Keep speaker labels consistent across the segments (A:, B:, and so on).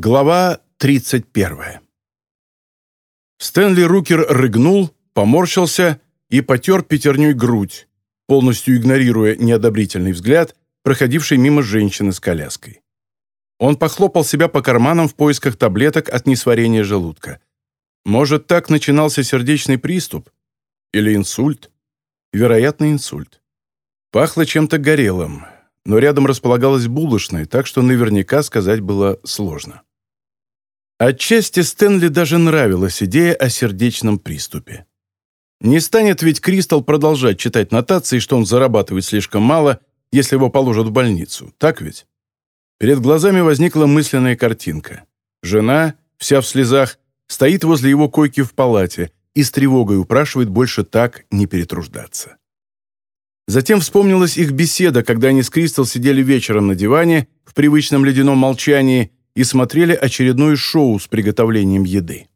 A: Глава 31. Стэнли Рукер рыгнул, поморщился и потер пятерней грудь, полностью игнорируя неодобрительный взгляд, проходивший мимо женщины с коляской. Он похлопал себя по карманам в поисках таблеток от несварения желудка. Может, так начинался сердечный приступ? Или инсульт? Вероятно, инсульт. Пахло чем-то горелым, но рядом располагалась булочная, так что наверняка сказать было сложно. Отчасти Стэнли даже нравилась идея о сердечном приступе. Не станет ведь Кристал продолжать читать нотации, что он зарабатывает слишком мало, если его положат в больницу, так ведь? Перед глазами возникла мысленная картинка. Жена, вся в слезах, стоит возле его койки в палате и с тревогой упрашивает больше так не перетруждаться. Затем вспомнилась их беседа, когда они с Кристал сидели вечером на диване в привычном ледяном молчании и смотрели очередное шоу с приготовлением еды.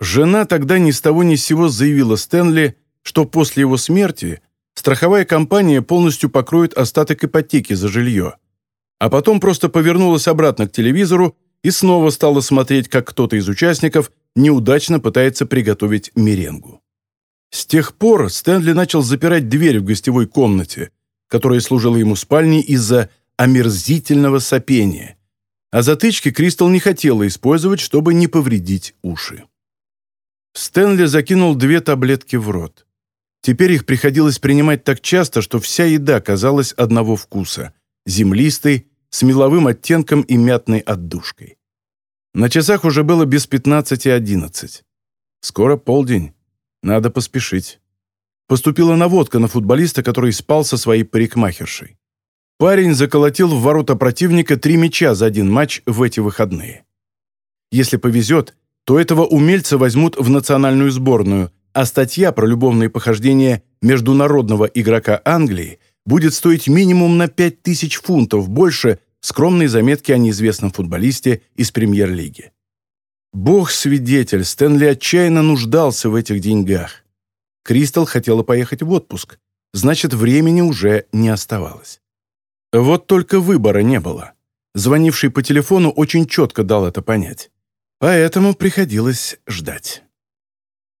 A: Жена тогда ни с того ни с сего заявила Стэнли, что после его смерти страховая компания полностью покроет остаток ипотеки за жилье, а потом просто повернулась обратно к телевизору и снова стала смотреть, как кто-то из участников неудачно пытается приготовить меренгу. С тех пор Стэнли начал запирать дверь в гостевой комнате, которая служила ему спальней из-за омерзительного сопения, а затычки Кристал не хотела использовать, чтобы не повредить уши. Стэнли закинул две таблетки в рот. Теперь их приходилось принимать так часто, что вся еда казалась одного вкуса – землистой, с меловым оттенком и мятной отдушкой. На часах уже было без пятнадцати одиннадцать. Скоро полдень. Надо поспешить. Поступила наводка на футболиста, который спал со своей парикмахершей. Парень заколотил в ворота противника три мяча за один матч в эти выходные. Если повезет, то этого умельца возьмут в национальную сборную, а статья про любовные похождения международного игрока Англии будет стоить минимум на 5000 фунтов больше скромной заметки о неизвестном футболисте из премьер-лиги. Бог-свидетель, Стэнли отчаянно нуждался в этих деньгах. Кристал хотела поехать в отпуск, значит, времени уже не оставалось. Вот только выбора не было. Звонивший по телефону очень четко дал это понять. Поэтому приходилось ждать.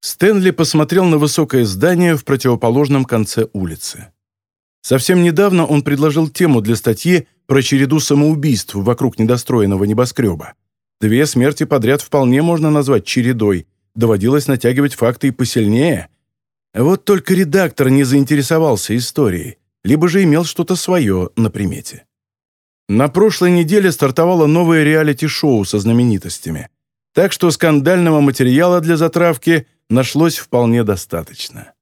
A: Стэнли посмотрел на высокое здание в противоположном конце улицы. Совсем недавно он предложил тему для статьи про череду самоубийств вокруг недостроенного небоскреба. Две смерти подряд вполне можно назвать чередой, доводилось натягивать факты и посильнее. Вот только редактор не заинтересовался историей, либо же имел что-то свое на примете. На прошлой неделе стартовало новое реалити-шоу со знаменитостями, так что скандального материала для затравки нашлось вполне достаточно.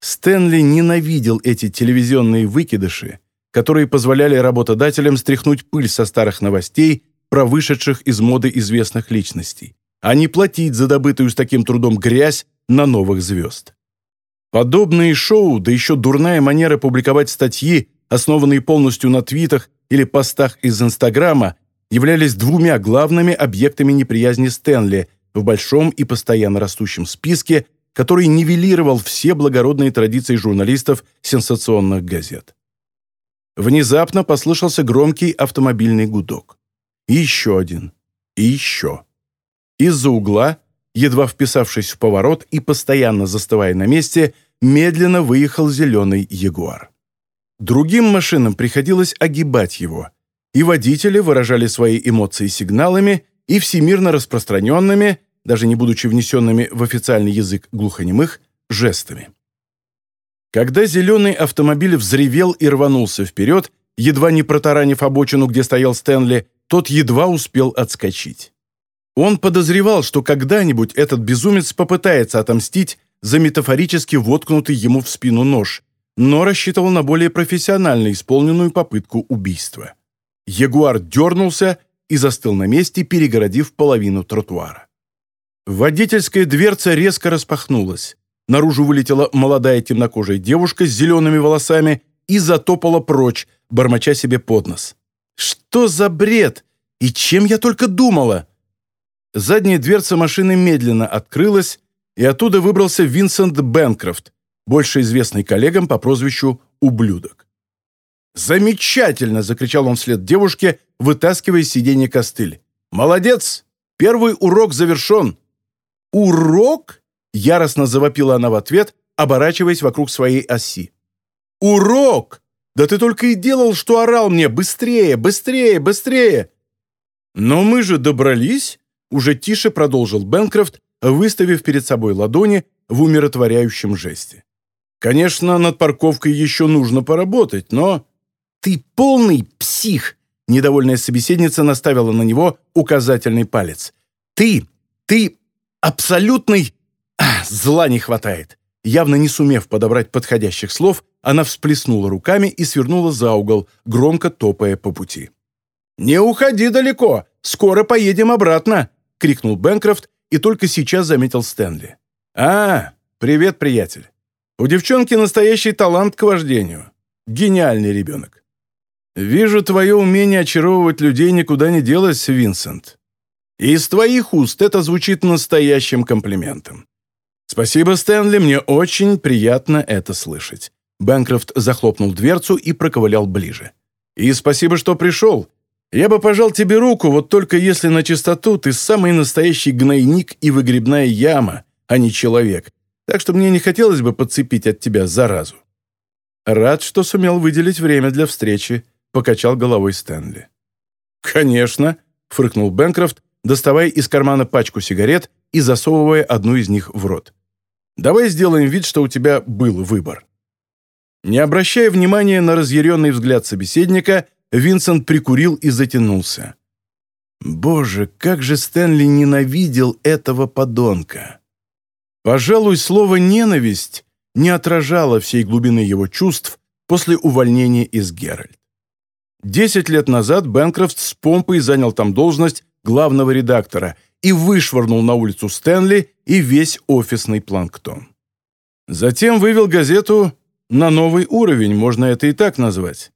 A: Стэнли ненавидел эти телевизионные выкидыши, которые позволяли работодателям стряхнуть пыль со старых новостей про вышедших из моды известных личностей, а не платить за добытую с таким трудом грязь на новых звезд. Подобные шоу, да еще дурная манера публиковать статьи, основанные полностью на твитах или постах из Инстаграма, являлись двумя главными объектами неприязни Стэнли в большом и постоянно растущем списке, который нивелировал все благородные традиции журналистов сенсационных газет. Внезапно послышался громкий автомобильный гудок. И еще один. И еще. Из-за угла, едва вписавшись в поворот и постоянно застывая на месте, медленно выехал зеленый Ягуар. Другим машинам приходилось огибать его, и водители выражали свои эмоции сигналами и всемирно распространенными, даже не будучи внесенными в официальный язык глухонемых, жестами. Когда зеленый автомобиль взревел и рванулся вперед, едва не протаранив обочину, где стоял Стэнли, тот едва успел отскочить. Он подозревал, что когда-нибудь этот безумец попытается отомстить за метафорически воткнутый ему в спину нож, но рассчитывал на более профессионально исполненную попытку убийства. Ягуар дернулся и застыл на месте, перегородив половину тротуара. Водительская дверца резко распахнулась. Наружу вылетела молодая темнокожая девушка с зелеными волосами и затопала прочь, бормоча себе под нос. «Что за бред? И чем я только думала?» Задняя дверца машины медленно открылась, и оттуда выбрался Винсент Бенкрофт, больше известный коллегам по прозвищу «Ублюдок». «Замечательно!» — закричал он вслед девушке, вытаскивая из сиденья костыль. «Молодец! Первый урок завершен!» «Урок?» — яростно завопила она в ответ, оборачиваясь вокруг своей оси. «Урок! Да ты только и делал, что орал мне «быстрее, быстрее, быстрее!» «Но мы же добрались!» — уже тише продолжил Бенкрофт, выставив перед собой ладони в умиротворяющем жесте. «Конечно, над парковкой еще нужно поработать, но...» «Ты полный псих!» — недовольная собеседница наставила на него указательный палец. «Ты, ты абсолютный... А, зла не хватает!» Явно не сумев подобрать подходящих слов, она всплеснула руками и свернула за угол, громко топая по пути. «Не уходи далеко! Скоро поедем обратно!» — крикнул Бэнкрофт и только сейчас заметил Стэнли. «А, привет, приятель. У девчонки настоящий талант к вождению. Гениальный ребенок. Вижу, твое умение очаровывать людей никуда не делось, Винсент. И из твоих уст это звучит настоящим комплиментом. Спасибо, Стэнли, мне очень приятно это слышать. Бэнкрофт захлопнул дверцу и проковылял ближе. И спасибо, что пришел. Я бы пожал тебе руку, вот только если на чистоту, ты самый настоящий гнойник и выгребная яма, а не человек. Так что мне не хотелось бы подцепить от тебя заразу. Рад, что сумел выделить время для встречи покачал головой Стэнли. «Конечно», — фыркнул Бэнкрофт, доставая из кармана пачку сигарет и засовывая одну из них в рот. «Давай сделаем вид, что у тебя был выбор». Не обращая внимания на разъяренный взгляд собеседника, Винсент прикурил и затянулся. «Боже, как же Стэнли ненавидел этого подонка!» Пожалуй, слово «ненависть» не отражало всей глубины его чувств после увольнения из Геральт. Десять лет назад Бэнкрофт с помпой занял там должность главного редактора и вышвырнул на улицу Стэнли и весь офисный планктон. Затем вывел газету на новый уровень, можно это и так назвать.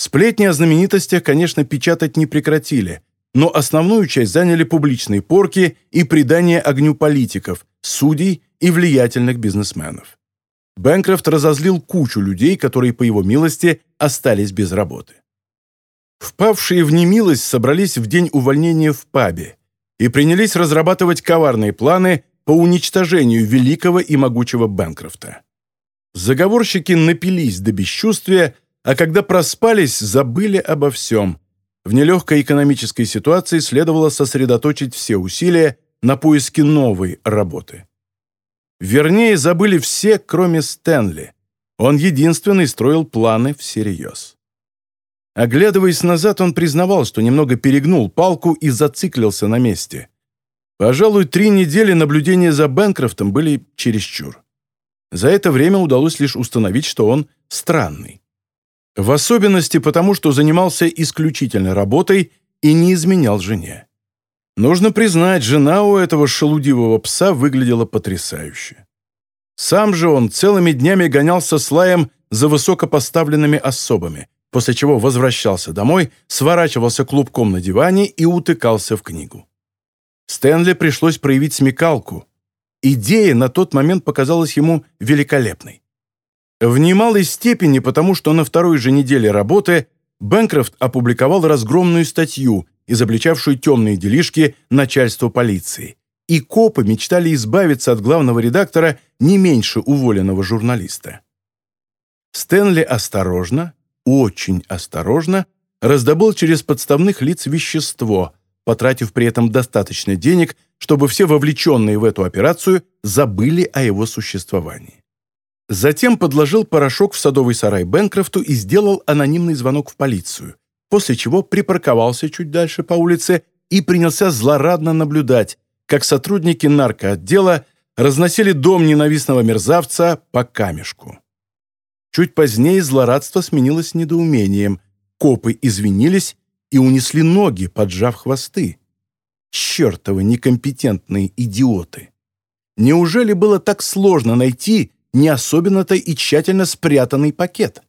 A: Сплетни о знаменитостях, конечно, печатать не прекратили, но основную часть заняли публичные порки и придание огню политиков, судей и влиятельных бизнесменов. Бэнкрофт разозлил кучу людей, которые, по его милости, остались без работы. Впавшие в немилость собрались в день увольнения в пабе и принялись разрабатывать коварные планы по уничтожению великого и могучего Бэнкрофта. Заговорщики напились до бесчувствия, а когда проспались, забыли обо всем. В нелегкой экономической ситуации следовало сосредоточить все усилия на поиске новой работы. Вернее, забыли все, кроме Стэнли. Он единственный строил планы всерьез. Оглядываясь назад, он признавал, что немного перегнул палку и зациклился на месте. Пожалуй, три недели наблюдения за Бэнкрофтом были чересчур. За это время удалось лишь установить, что он странный. В особенности потому, что занимался исключительно работой и не изменял жене. Нужно признать, жена у этого шелудивого пса выглядела потрясающе. Сам же он целыми днями гонялся с лаем за высокопоставленными особами – после чего возвращался домой, сворачивался клубком на диване и утыкался в книгу. Стэнли пришлось проявить смекалку. Идея на тот момент показалась ему великолепной. В немалой степени потому, что на второй же неделе работы Бэнкрофт опубликовал разгромную статью, изобличавшую темные делишки начальства полиции. И копы мечтали избавиться от главного редактора не меньше уволенного журналиста. Стэнли осторожно, очень осторожно раздобыл через подставных лиц вещество, потратив при этом достаточно денег, чтобы все вовлеченные в эту операцию забыли о его существовании. Затем подложил порошок в садовый сарай Бенкрофту и сделал анонимный звонок в полицию, после чего припарковался чуть дальше по улице и принялся злорадно наблюдать, как сотрудники наркоотдела разносили дом ненавистного мерзавца по камешку. Чуть позднее злорадство сменилось недоумением. Копы извинились и унесли ноги, поджав хвосты. Чертовы некомпетентные идиоты! Неужели было так сложно найти не особенно-то и тщательно спрятанный пакет?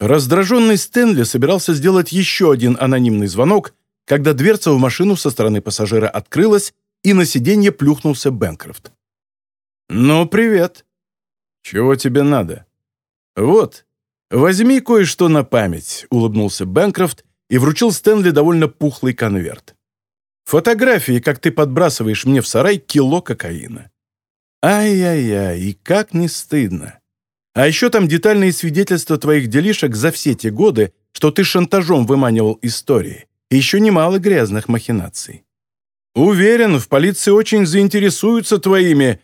A: Раздраженный Стэнли собирался сделать еще один анонимный звонок, когда дверца в машину со стороны пассажира открылась, и на сиденье плюхнулся Бэнкрофт. «Ну, привет. Чего тебе надо?» «Вот, возьми кое-что на память», — улыбнулся Бэнкрофт и вручил Стэнли довольно пухлый конверт. Фотографии, как ты подбрасываешь мне в сарай кило кокаина. Ай-яй-яй, и как не стыдно. А еще там детальные свидетельства твоих делишек за все те годы, что ты шантажом выманивал истории. И еще немало грязных махинаций. Уверен, в полиции очень заинтересуются твоими,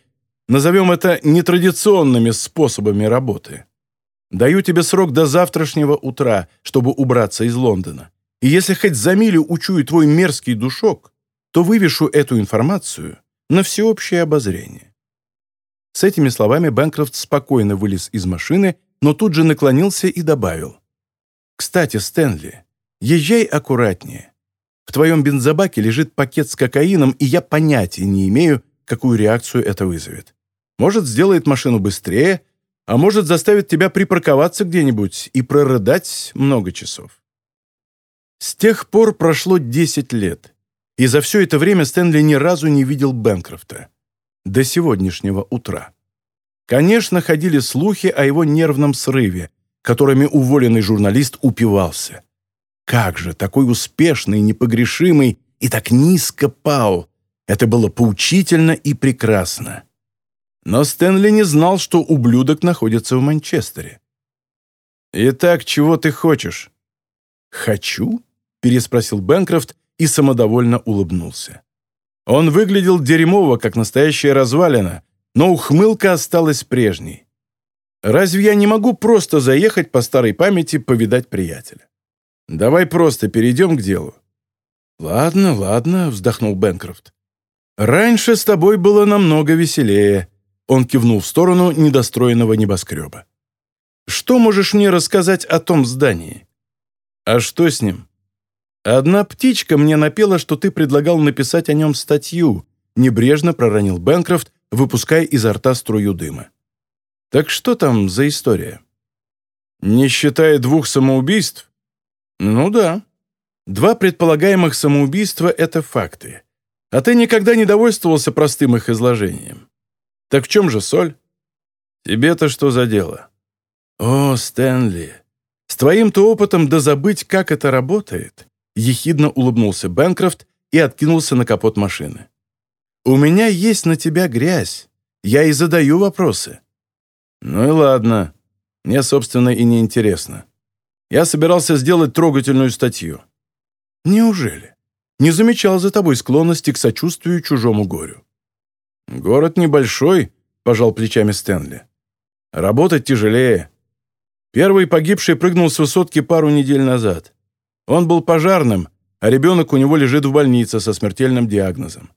A: назовем это, нетрадиционными способами работы. Даю тебе срок до завтрашнего утра, чтобы убраться из Лондона. И если хоть за милю учую твой мерзкий душок, то вывешу эту информацию на всеобщее обозрение». С этими словами Бэнкрофт спокойно вылез из машины, но тут же наклонился и добавил. «Кстати, Стэнли, езжай аккуратнее. В твоем бензобаке лежит пакет с кокаином, и я понятия не имею, какую реакцию это вызовет. Может, сделает машину быстрее, а может, заставит тебя припарковаться где-нибудь и прорыдать много часов. С тех пор прошло 10 лет, и за все это время Стэнли ни разу не видел Бэнкрофта. До сегодняшнего утра. Конечно, ходили слухи о его нервном срыве, которыми уволенный журналист упивался. Как же, такой успешный, непогрешимый и так низко пал. Это было поучительно и прекрасно. Но Стэнли не знал, что ублюдок находится в Манчестере. «Итак, чего ты хочешь?» «Хочу?» — переспросил Бэнкрофт и самодовольно улыбнулся. Он выглядел дерьмово, как настоящая развалина, но ухмылка осталась прежней. «Разве я не могу просто заехать по старой памяти повидать приятеля? Давай просто перейдем к делу». «Ладно, ладно», — вздохнул Бэнкрофт. «Раньше с тобой было намного веселее», он кивнул в сторону недостроенного небоскреба. «Что можешь мне рассказать о том здании?» «А что с ним?» «Одна птичка мне напела, что ты предлагал написать о нем статью», небрежно проронил Бэнкрофт, выпуская изо рта струю дыма. «Так что там за история?» «Не считая двух самоубийств?» «Ну да. Два предполагаемых самоубийства — это факты. А ты никогда не довольствовался простым их изложением. Так в чем же соль? Тебе-то что за дело? О, Стэнли, с твоим-то опытом да забыть, как это работает, ехидно улыбнулся Бэнкрофт и откинулся на капот машины. У меня есть на тебя грязь. Я и задаю вопросы. Ну и ладно. Мне, собственно, и не интересно. Я собирался сделать трогательную статью. Неужели? Не замечал за тобой склонности к сочувствию чужому горю. «Город небольшой», — пожал плечами Стэнли. «Работать тяжелее. Первый погибший прыгнул с высотки пару недель назад. Он был пожарным, а ребенок у него лежит в больнице со смертельным диагнозом.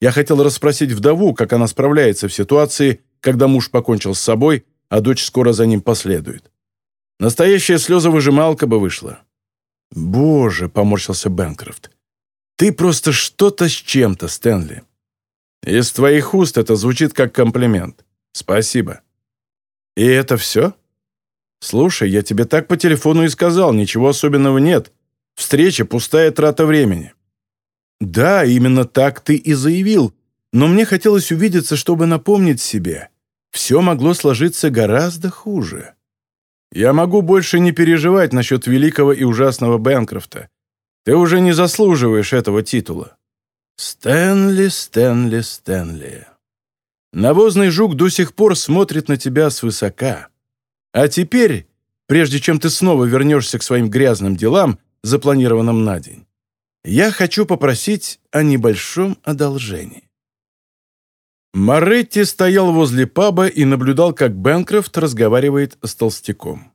A: Я хотел расспросить вдову, как она справляется в ситуации, когда муж покончил с собой, а дочь скоро за ним последует. Настоящая слезовыжималка бы вышла». «Боже», — поморщился Бэнкрофт, — «ты просто что-то с чем-то, Стэнли. Из твоих уст это звучит как комплимент. Спасибо. И это все? Слушай, я тебе так по телефону и сказал, ничего особенного нет. Встреча – пустая трата времени. Да, именно так ты и заявил, но мне хотелось увидеться, чтобы напомнить себе. Все могло сложиться гораздо хуже. Я могу больше не переживать насчет великого и ужасного Бэнкрофта. Ты уже не заслуживаешь этого титула. Стэнли, Стэнли, Стэнли. Навозный жук до сих пор смотрит на тебя свысока. А теперь, прежде чем ты снова вернешься к своим грязным делам, запланированным на день, я хочу попросить о небольшом одолжении. Моретти стоял возле паба и наблюдал, как Бэнкрофт разговаривает с толстяком.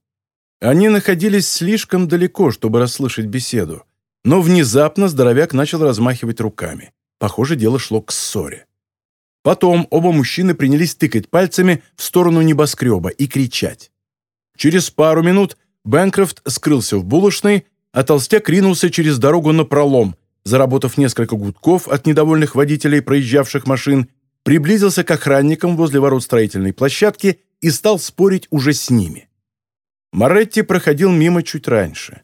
A: Они находились слишком далеко, чтобы расслышать беседу, но внезапно здоровяк начал размахивать руками. Похоже, дело шло к ссоре. Потом оба мужчины принялись тыкать пальцами в сторону небоскреба и кричать. Через пару минут Бэнкрофт скрылся в булочной, а толстяк ринулся через дорогу на пролом, заработав несколько гудков от недовольных водителей проезжавших машин, приблизился к охранникам возле ворот строительной площадки и стал спорить уже с ними. Моретти проходил мимо чуть раньше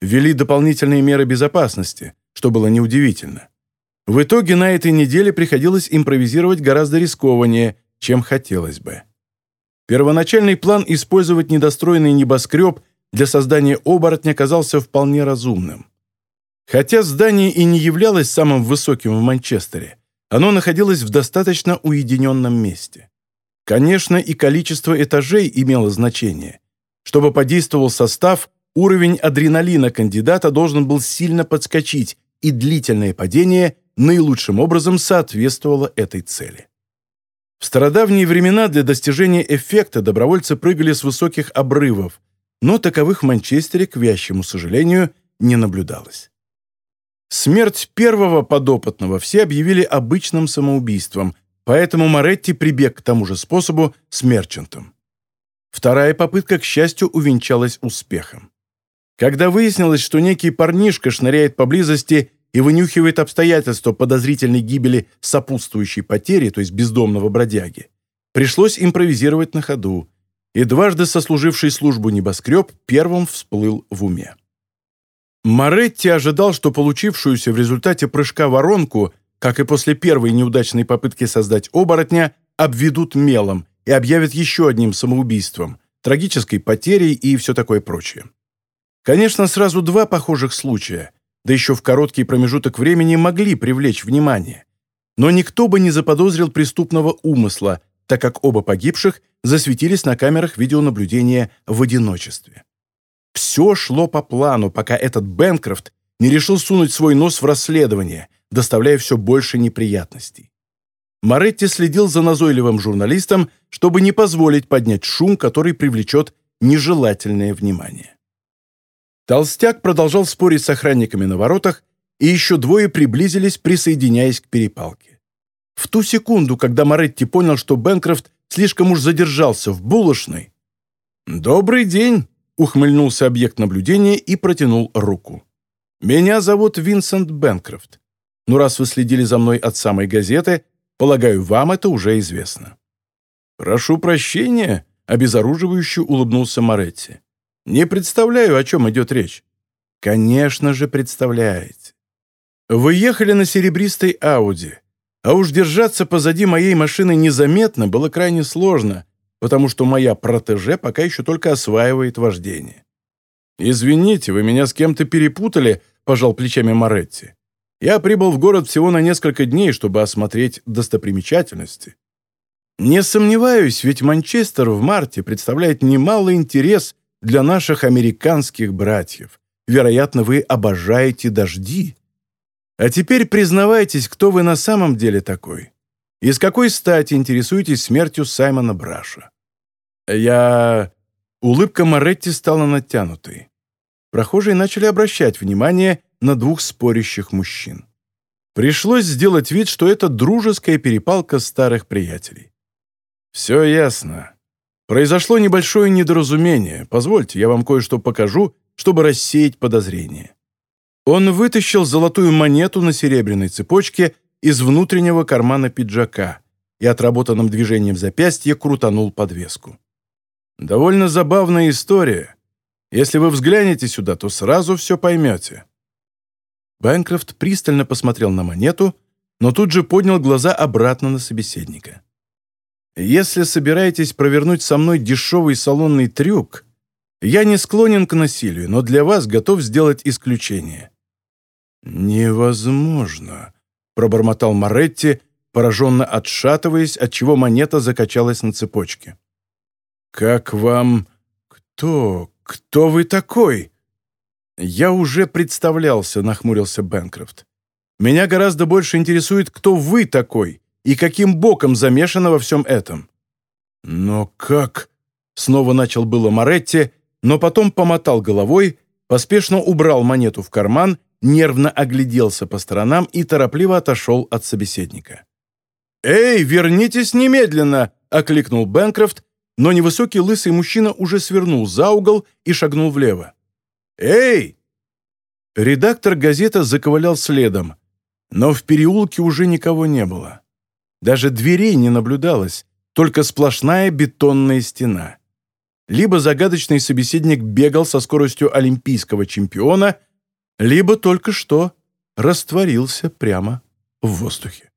A: ввели дополнительные меры безопасности, что было неудивительно. В итоге на этой неделе приходилось импровизировать гораздо рискованнее, чем хотелось бы. Первоначальный план использовать недостроенный небоскреб для создания оборотня казался вполне разумным. Хотя здание и не являлось самым высоким в Манчестере, оно находилось в достаточно уединенном месте. Конечно, и количество этажей имело значение. Чтобы подействовал состав, уровень адреналина кандидата должен был сильно подскочить, и длительное падение наилучшим образом соответствовало этой цели. В стародавние времена для достижения эффекта добровольцы прыгали с высоких обрывов, но таковых в Манчестере, к вящему сожалению, не наблюдалось. Смерть первого подопытного все объявили обычным самоубийством, поэтому Моретти прибег к тому же способу с Мерчантом. Вторая попытка, к счастью, увенчалась успехом. Когда выяснилось, что некий парнишка шныряет поблизости и вынюхивает обстоятельства подозрительной гибели сопутствующей потери, то есть бездомного бродяги, пришлось импровизировать на ходу, и дважды сослуживший службу небоскреб первым всплыл в уме. Моретти ожидал, что получившуюся в результате прыжка воронку, как и после первой неудачной попытки создать оборотня, обведут мелом и объявят еще одним самоубийством, трагической потерей и все такое прочее. Конечно, сразу два похожих случая – да еще в короткий промежуток времени могли привлечь внимание. Но никто бы не заподозрил преступного умысла, так как оба погибших засветились на камерах видеонаблюдения в одиночестве. Все шло по плану, пока этот Бенкрофт не решил сунуть свой нос в расследование, доставляя все больше неприятностей. Моретти следил за назойливым журналистом, чтобы не позволить поднять шум, который привлечет нежелательное внимание. Толстяк продолжал спорить с охранниками на воротах, и еще двое приблизились, присоединяясь к перепалке. В ту секунду, когда Моретти понял, что Бенкрофт слишком уж задержался в булочной, «Добрый день!» — ухмыльнулся объект наблюдения и протянул руку. «Меня зовут Винсент Бенкрофт. Но ну, раз вы следили за мной от самой газеты, полагаю, вам это уже известно». «Прошу прощения», — обезоруживающе улыбнулся Моретти. Не представляю, о чем идет речь. Конечно же, представляете. Вы ехали на серебристой Ауди, а уж держаться позади моей машины незаметно было крайне сложно, потому что моя протеже пока еще только осваивает вождение. «Извините, вы меня с кем-то перепутали», — пожал плечами Моретти. «Я прибыл в город всего на несколько дней, чтобы осмотреть достопримечательности». «Не сомневаюсь, ведь Манчестер в марте представляет немалый интерес для наших американских братьев. Вероятно, вы обожаете дожди. А теперь признавайтесь, кто вы на самом деле такой. И с какой стати интересуетесь смертью Саймона Браша? Я... Улыбка Моретти стала натянутой. Прохожие начали обращать внимание на двух спорящих мужчин. Пришлось сделать вид, что это дружеская перепалка старых приятелей. «Все ясно. Произошло небольшое недоразумение. Позвольте, я вам кое-что покажу, чтобы рассеять подозрения». Он вытащил золотую монету на серебряной цепочке из внутреннего кармана пиджака и отработанным движением запястья крутанул подвеску. «Довольно забавная история. Если вы взглянете сюда, то сразу все поймете». Бэнкрофт пристально посмотрел на монету, но тут же поднял глаза обратно на собеседника. Если собираетесь провернуть со мной дешевый салонный трюк, я не склонен к насилию, но для вас готов сделать исключение». «Невозможно», — пробормотал Моретти, пораженно отшатываясь, отчего монета закачалась на цепочке. «Как вам... Кто... Кто вы такой?» «Я уже представлялся», — нахмурился Бэнкрофт. «Меня гораздо больше интересует, кто вы такой, и каким боком замешано во всем этом. «Но как?» — снова начал было Моретти, но потом помотал головой, поспешно убрал монету в карман, нервно огляделся по сторонам и торопливо отошел от собеседника. «Эй, вернитесь немедленно!» — окликнул Бэнкрофт, но невысокий лысый мужчина уже свернул за угол и шагнул влево. «Эй!» Редактор газеты заковылял следом, но в переулке уже никого не было. Даже дверей не наблюдалось, только сплошная бетонная стена. Либо загадочный собеседник бегал со скоростью олимпийского чемпиона, либо только что растворился прямо в воздухе.